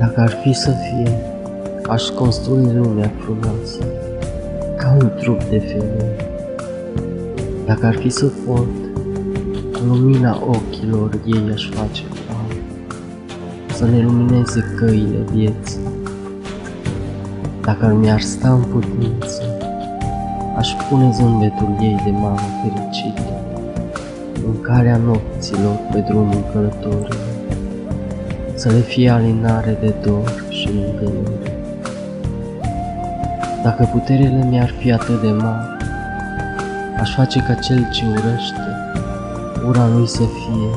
Dacă ar fi să fie, aș construi lumea frumoasă, ca un trup de femeie. Dacă ar fi să pot, lumina ochilor ei aș face foame, să ne lumineze căile vieții. Dacă ar mi-ar sta în putință, aș pune zâmbetul ei de mamă fericită, în calea nopților pe drumul călătorilor să le fie alinare de dor și mângâiere. Dacă puterile mi-ar fi atât de mari, aș face ca cel ce urăște, ura lui să fie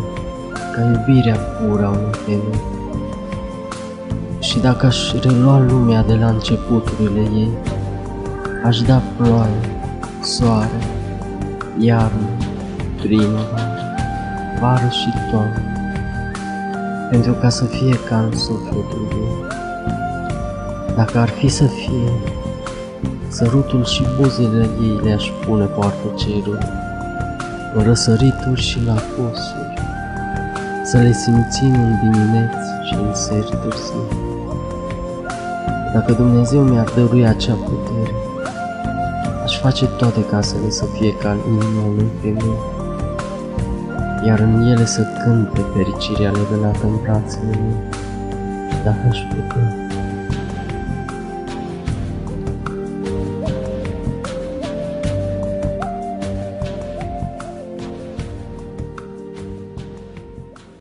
ca iubirea pură a unei femei. Și dacă aș relua lumea de la începuturile ei, aș da ploaie, soare, iarnă, primăvară, vară și toamnă pentru ca să fie ca în sufletul ei. Dacă ar fi să fie, sărutul și buzele ei le-aș pune poartă cerul, în răsărituri și la posuri, să le simțim în dimineți și în seri târzii. Dacă Dumnezeu mi-ar dărui acea putere, aș face toate casele să fie ca în inima lui femei iar în ele să cânte fericirea legănată în brațele mele, dacă aș putea.